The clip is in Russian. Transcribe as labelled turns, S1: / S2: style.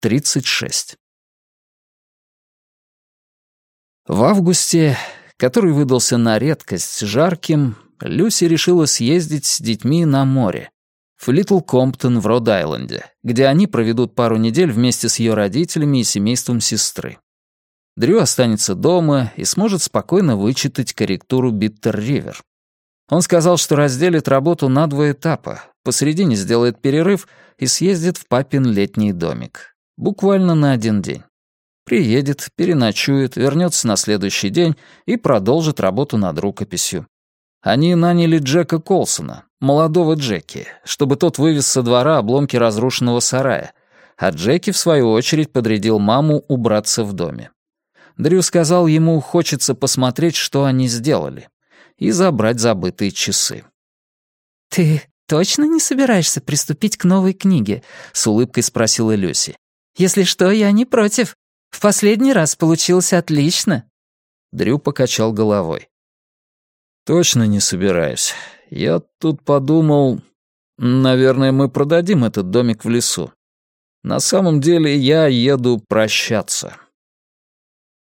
S1: 36. В августе, который выдался на редкость жарким, Люси решила съездить с детьми на море, в Литл Комптон в Род-Айленде, где они проведут пару недель вместе с ее родителями и семейством сестры. Дрю останется дома и сможет спокойно вычитать корректуру Биттер-Ривер. Он сказал, что разделит работу на два этапа, посередине сделает перерыв и съездит в папин летний домик. Буквально на один день. Приедет, переночует, вернется на следующий день и продолжит работу над рукописью. Они наняли Джека Колсона, молодого Джеки, чтобы тот вывез со двора обломки разрушенного сарая, а Джеки, в свою очередь, подрядил маму убраться в доме. Дрю сказал ему, хочется посмотреть, что они сделали, и забрать забытые часы.
S2: «Ты точно не собираешься приступить к новой книге?» — с улыбкой спросила Люси. «Если что, я не против. В последний раз получилось отлично».
S1: Дрю покачал головой. «Точно не собираюсь. Я тут подумал... Наверное, мы продадим этот домик в лесу. На самом деле я еду прощаться».